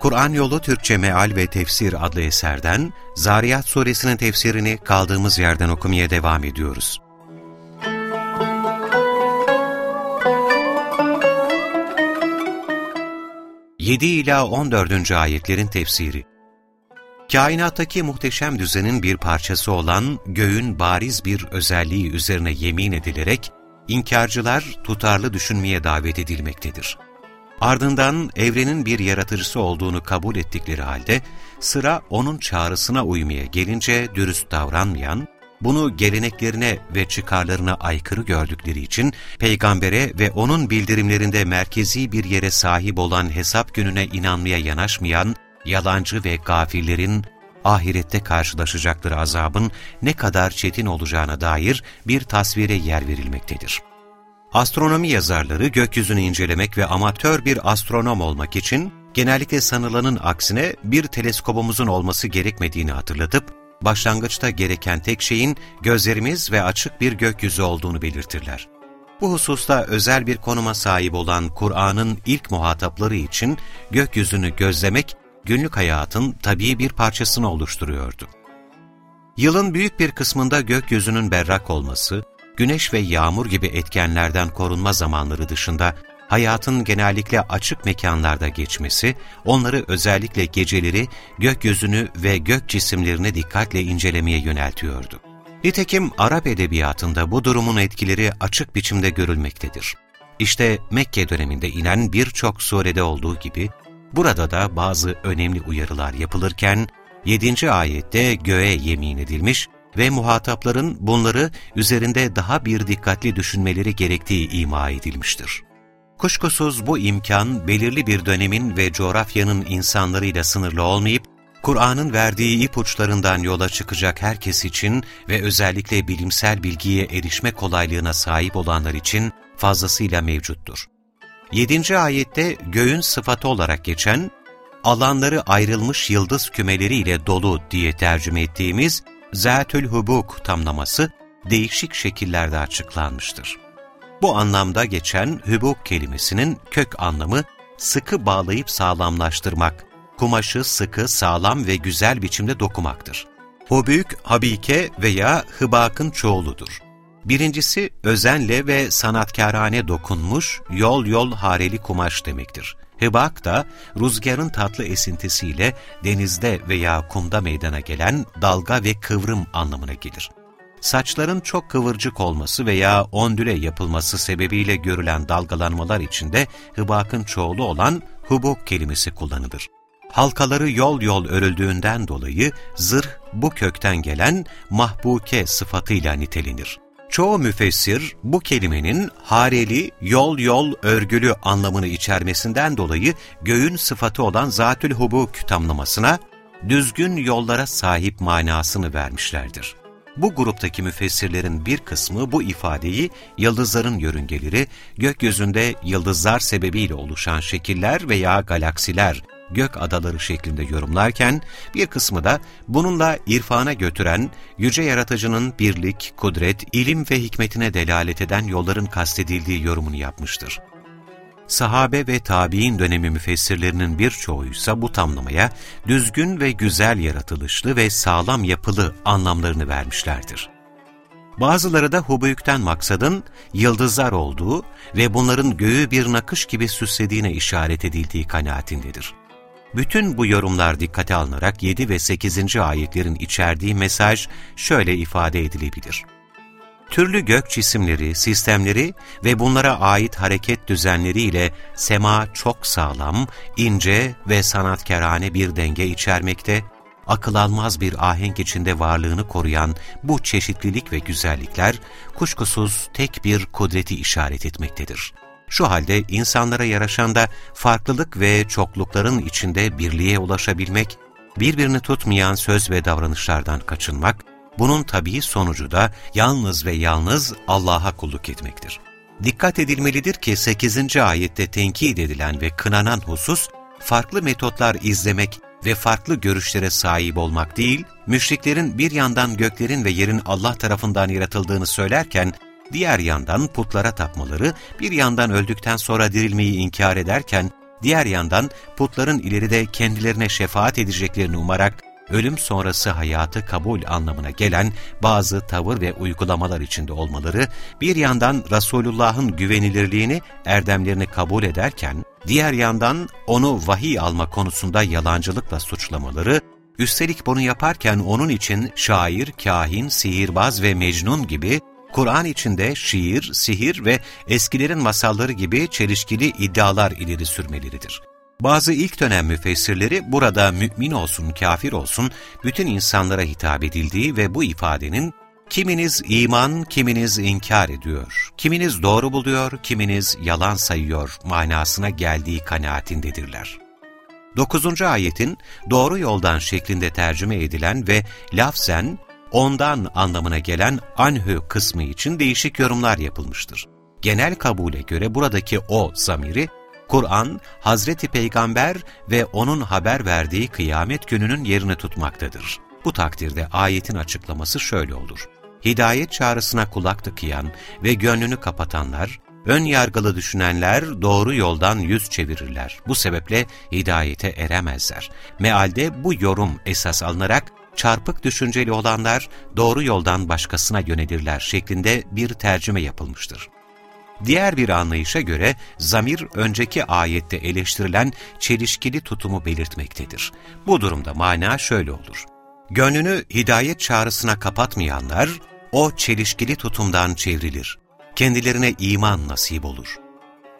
Kur'an Yolu Türkçe Meal ve Tefsir adlı eserden Zariyat Suresinin tefsirini kaldığımız yerden okumaya devam ediyoruz. Yedi ila 14. ayetlerin tefsiri Kainattaki muhteşem düzenin bir parçası olan göğün bariz bir özelliği üzerine yemin edilerek, inkarcılar tutarlı düşünmeye davet edilmektedir. Ardından evrenin bir yaratıcısı olduğunu kabul ettikleri halde, sıra onun çağrısına uymaya gelince dürüst davranmayan, bunu geleneklerine ve çıkarlarına aykırı gördükleri için peygambere ve onun bildirimlerinde merkezi bir yere sahip olan hesap gününe inanmaya yanaşmayan yalancı ve gafillerin ahirette karşılaşacakları azabın ne kadar çetin olacağına dair bir tasvire yer verilmektedir. Astronomi yazarları gökyüzünü incelemek ve amatör bir astronom olmak için genellikle sanılanın aksine bir teleskobumuzun olması gerekmediğini hatırlatıp, başlangıçta gereken tek şeyin gözlerimiz ve açık bir gökyüzü olduğunu belirtirler. Bu hususta özel bir konuma sahip olan Kur'an'ın ilk muhatapları için gökyüzünü gözlemek, günlük hayatın tabii bir parçasını oluşturuyordu. Yılın büyük bir kısmında gökyüzünün berrak olması, güneş ve yağmur gibi etkenlerden korunma zamanları dışında hayatın genellikle açık mekanlarda geçmesi, onları özellikle geceleri gökyüzünü ve gök cisimlerini dikkatle incelemeye yöneltiyordu. Nitekim Arap edebiyatında bu durumun etkileri açık biçimde görülmektedir. İşte Mekke döneminde inen birçok surede olduğu gibi, burada da bazı önemli uyarılar yapılırken, 7. ayette göğe yemin edilmiş ve muhatapların bunları üzerinde daha bir dikkatli düşünmeleri gerektiği ima edilmiştir. Kuşkusuz bu imkan belirli bir dönemin ve coğrafyanın insanlarıyla sınırlı olmayıp, Kur'an'ın verdiği ipuçlarından yola çıkacak herkes için ve özellikle bilimsel bilgiye erişme kolaylığına sahip olanlar için fazlasıyla mevcuttur. 7. ayette göğün sıfatı olarak geçen, alanları ayrılmış yıldız kümeleriyle dolu diye tercüme ettiğimiz Zâtül Hubuk tamlaması değişik şekillerde açıklanmıştır. Bu anlamda geçen hübuk kelimesinin kök anlamı sıkı bağlayıp sağlamlaştırmak, kumaşı sıkı, sağlam ve güzel biçimde dokumaktır. Hubük, habike veya hıbakın çoğuludur. Birincisi özenle ve sanatkârane dokunmuş yol yol hareli kumaş demektir. Hıbak da rüzgarın tatlı esintisiyle denizde veya kumda meydana gelen dalga ve kıvrım anlamına gelir. Saçların çok kıvırcık olması veya ondüle yapılması sebebiyle görülen dalgalanmalar içinde hıbakın çoğulu olan hubuk kelimesi kullanılır. Halkaları yol yol örüldüğünden dolayı zırh bu kökten gelen mahbuke sıfatıyla nitelenir. Çoğu müfessir bu kelimenin hareli, yol yol, örgülü anlamını içermesinden dolayı göğün sıfatı olan zatül hubuk tamlamasına düzgün yollara sahip manasını vermişlerdir. Bu gruptaki müfessirlerin bir kısmı bu ifadeyi yıldızların yörüngeleri, gökyüzünde yıldızlar sebebiyle oluşan şekiller veya galaksiler gök adaları şeklinde yorumlarken, bir kısmı da bununla irfana götüren, yüce yaratıcının birlik, kudret, ilim ve hikmetine delalet eden yolların kastedildiği yorumunu yapmıştır. Sahabe ve tabi'in dönemi müfessirlerinin birçoğuysa bu tamlamaya düzgün ve güzel yaratılışlı ve sağlam yapılı anlamlarını vermişlerdir. Bazıları da hubüyükten maksadın yıldızlar olduğu ve bunların göğü bir nakış gibi süslediğine işaret edildiği kanaatindedir. Bütün bu yorumlar dikkate alınarak 7 ve 8. ayetlerin içerdiği mesaj şöyle ifade edilebilir. Türlü gök cisimleri, sistemleri ve bunlara ait hareket düzenleriyle sema çok sağlam, ince ve sanatkarane bir denge içermekte, akıl almaz bir ahenk içinde varlığını koruyan bu çeşitlilik ve güzellikler kuşkusuz tek bir kudreti işaret etmektedir. Şu halde insanlara yaraşan da farklılık ve çoklukların içinde birliğe ulaşabilmek, birbirini tutmayan söz ve davranışlardan kaçınmak, bunun tabii sonucu da yalnız ve yalnız Allah'a kulluk etmektir. Dikkat edilmelidir ki 8. ayette tenkit edilen ve kınanan husus, farklı metotlar izlemek ve farklı görüşlere sahip olmak değil, müşriklerin bir yandan göklerin ve yerin Allah tarafından yaratıldığını söylerken, diğer yandan putlara tapmaları, bir yandan öldükten sonra dirilmeyi inkar ederken, diğer yandan putların ileride kendilerine şefaat edeceklerini umarak, ölüm sonrası hayatı kabul anlamına gelen bazı tavır ve uygulamalar içinde olmaları, bir yandan Resulullah'ın güvenilirliğini, erdemlerini kabul ederken, diğer yandan onu vahiy alma konusunda yalancılıkla suçlamaları, üstelik bunu yaparken onun için şair, kahin, sihirbaz ve mecnun gibi Kur'an içinde şiir, sihir ve eskilerin masalları gibi çelişkili iddialar ileri sürmeleridir. Bazı ilk dönem müfessirleri burada mümin olsun, kafir olsun bütün insanlara hitap edildiği ve bu ifadenin kiminiz iman, kiminiz inkar ediyor, kiminiz doğru buluyor, kiminiz yalan sayıyor manasına geldiği kanaatindedirler. 9. ayetin doğru yoldan şeklinde tercüme edilen ve lafzen ondan anlamına gelen anhü kısmı için değişik yorumlar yapılmıştır. Genel kabule göre buradaki o zamiri, Kur'an, Hazreti Peygamber ve onun haber verdiği kıyamet gününün yerini tutmaktadır. Bu takdirde ayetin açıklaması şöyle olur. Hidayet çağrısına kulak tıkayan ve gönlünü kapatanlar, ön yargılı düşünenler doğru yoldan yüz çevirirler. Bu sebeple hidayete eremezler. Mealde bu yorum esas alınarak çarpık düşünceli olanlar doğru yoldan başkasına yönelirler şeklinde bir tercüme yapılmıştır. Diğer bir anlayışa göre zamir önceki ayette eleştirilen çelişkili tutumu belirtmektedir. Bu durumda mana şöyle olur. Gönlünü hidayet çağrısına kapatmayanlar o çelişkili tutumdan çevrilir. Kendilerine iman nasip olur.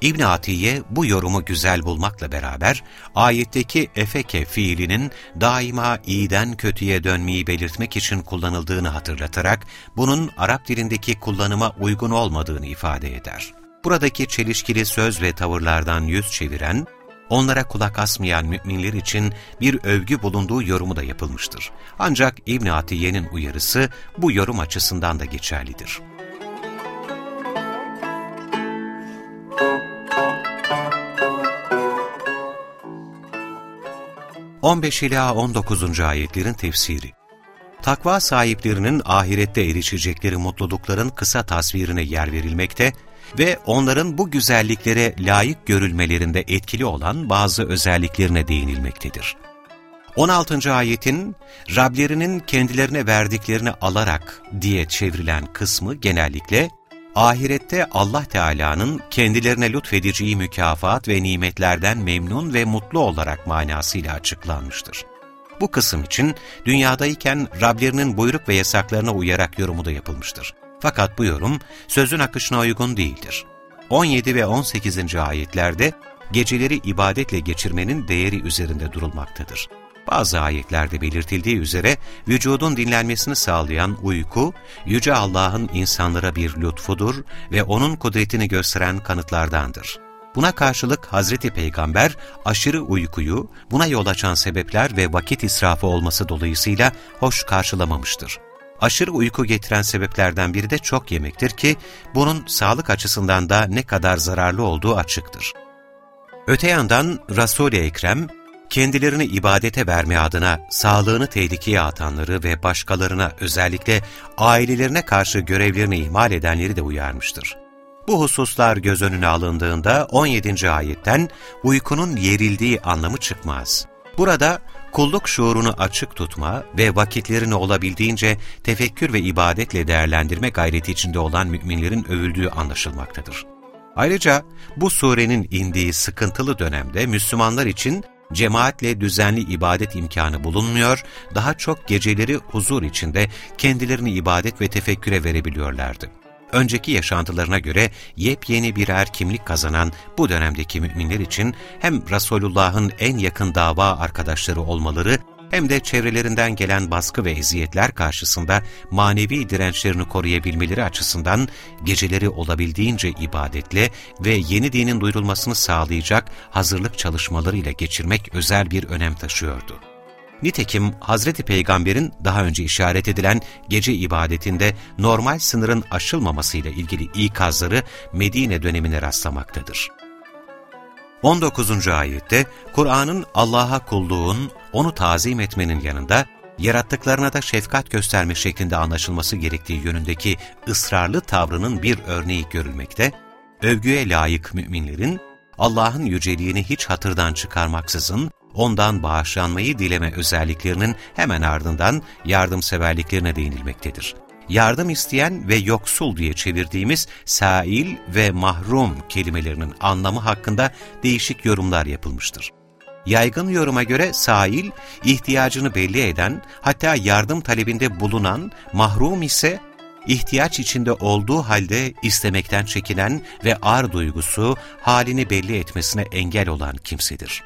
İbn Atiye bu yorumu güzel bulmakla beraber ayetteki efeke fiilinin daima iyiden kötüye dönmeyi belirtmek için kullanıldığını hatırlatarak bunun Arap dilindeki kullanıma uygun olmadığını ifade eder. Buradaki çelişkili söz ve tavırlardan yüz çeviren, onlara kulak asmayan müminler için bir övgü bulunduğu yorumu da yapılmıştır. Ancak İbn Atiye'nin uyarısı bu yorum açısından da geçerlidir. 15 ila 19. ayetlerin tefsiri. Takva sahiplerinin ahirette erişecekleri mutlulukların kısa tasvirine yer verilmekte ve onların bu güzelliklere layık görülmelerinde etkili olan bazı özelliklerine değinilmektedir. 16. ayetin Rablerinin kendilerine verdiklerini alarak diye çevrilen kısmı genellikle ahirette Allah Teala'nın kendilerine lütfedeceği mükafat ve nimetlerden memnun ve mutlu olarak manasıyla açıklanmıştır. Bu kısım için dünyadayken Rablerinin buyruk ve yasaklarına uyarak yorumu da yapılmıştır. Fakat bu yorum sözün akışına uygun değildir. 17 ve 18. ayetlerde geceleri ibadetle geçirmenin değeri üzerinde durulmaktadır. Bazı ayetlerde belirtildiği üzere vücudun dinlenmesini sağlayan uyku, Yüce Allah'ın insanlara bir lütfudur ve O'nun kudretini gösteren kanıtlardandır. Buna karşılık Hazreti Peygamber aşırı uykuyu, buna yol açan sebepler ve vakit israfı olması dolayısıyla hoş karşılamamıştır. Aşırı uyku getiren sebeplerden biri de çok yemektir ki, bunun sağlık açısından da ne kadar zararlı olduğu açıktır. Öte yandan Resul-i Ekrem, kendilerini ibadete verme adına sağlığını tehlikeye atanları ve başkalarına özellikle ailelerine karşı görevlerini ihmal edenleri de uyarmıştır. Bu hususlar göz önüne alındığında 17. ayetten uykunun yerildiği anlamı çıkmaz. Burada kulluk şuurunu açık tutma ve vakitlerini olabildiğince tefekkür ve ibadetle değerlendirme gayreti içinde olan müminlerin övüldüğü anlaşılmaktadır. Ayrıca bu surenin indiği sıkıntılı dönemde Müslümanlar için cemaatle düzenli ibadet imkanı bulunmuyor, daha çok geceleri huzur içinde kendilerini ibadet ve tefekküre verebiliyorlardı. Önceki yaşantılarına göre yepyeni birer kimlik kazanan bu dönemdeki müminler için hem Resulullah'ın en yakın dava arkadaşları olmaları hem de çevrelerinden gelen baskı ve eziyetler karşısında manevi dirençlerini koruyabilmeleri açısından geceleri olabildiğince ibadetle ve yeni dinin duyurulmasını sağlayacak hazırlık çalışmalarıyla geçirmek özel bir önem taşıyordu. Nitekim Hazreti Peygamber'in daha önce işaret edilen gece ibadetinde normal sınırın aşılmamasıyla ilgili ikazları Medine dönemine rastlamaktadır. 19. ayette Kur'an'ın Allah'a kulluğun, onu tazim etmenin yanında yarattıklarına da şefkat gösterme şeklinde anlaşılması gerektiği yönündeki ısrarlı tavrının bir örneği görülmekte, övgüye layık müminlerin Allah'ın yüceliğini hiç hatırdan çıkarmaksızın ondan bağışlanmayı dileme özelliklerinin hemen ardından yardımseverliklerine değinilmektedir. Yardım isteyen ve yoksul diye çevirdiğimiz sail ve mahrum kelimelerinin anlamı hakkında değişik yorumlar yapılmıştır. Yaygın yoruma göre sail, ihtiyacını belli eden, hatta yardım talebinde bulunan, mahrum ise ihtiyaç içinde olduğu halde istemekten çekinen ve ar duygusu halini belli etmesine engel olan kimsedir.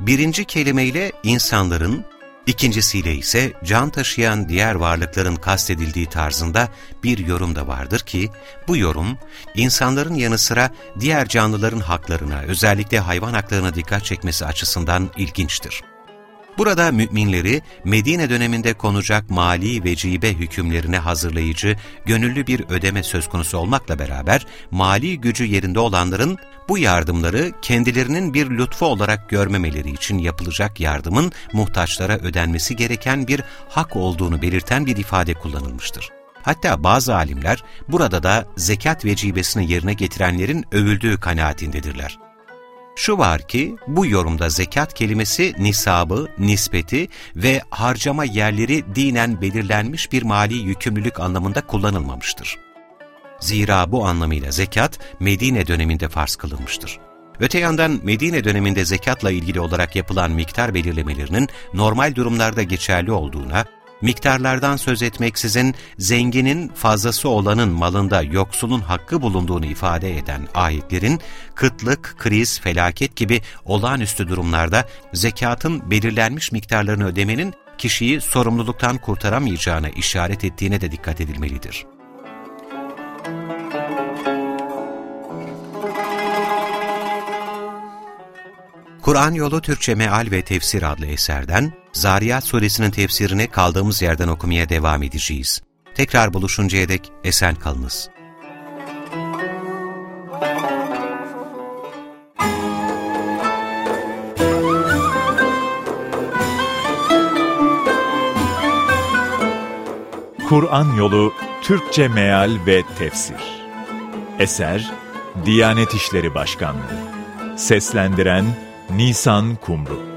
Birinci kelimeyle insanların, ikincisiyle ise can taşıyan diğer varlıkların kastedildiği tarzında bir yorum da vardır ki, bu yorum, insanların yanı sıra diğer canlıların haklarına, özellikle hayvan haklarına dikkat çekmesi açısından ilginçtir. Burada müminleri Medine döneminde konacak mali vecibe hükümlerine hazırlayıcı, gönüllü bir ödeme söz konusu olmakla beraber mali gücü yerinde olanların bu yardımları kendilerinin bir lütfu olarak görmemeleri için yapılacak yardımın muhtaçlara ödenmesi gereken bir hak olduğunu belirten bir ifade kullanılmıştır. Hatta bazı alimler burada da zekat vecibesini yerine getirenlerin övüldüğü kanaatindedirler. Şu var ki bu yorumda zekat kelimesi nisabı, nispeti ve harcama yerleri dinen belirlenmiş bir mali yükümlülük anlamında kullanılmamıştır. Zira bu anlamıyla zekat Medine döneminde farz kılınmıştır. Öte yandan Medine döneminde zekatla ilgili olarak yapılan miktar belirlemelerinin normal durumlarda geçerli olduğuna, miktarlardan söz etmeksizin zenginin fazlası olanın malında yoksulun hakkı bulunduğunu ifade eden ayetlerin kıtlık, kriz, felaket gibi olağanüstü durumlarda zekatın belirlenmiş miktarlarını ödemenin kişiyi sorumluluktan kurtaramayacağına işaret ettiğine de dikkat edilmelidir. Kur'an Yolu Türkçe Meal ve Tefsir adlı eserden Zariyat Suresinin tefsirini kaldığımız yerden okumaya devam edeceğiz. Tekrar buluşuncaya dek esen kalınız. Kur'an Yolu Türkçe Meal ve Tefsir Eser Diyanet İşleri Başkanlığı Seslendiren Nisan Kumru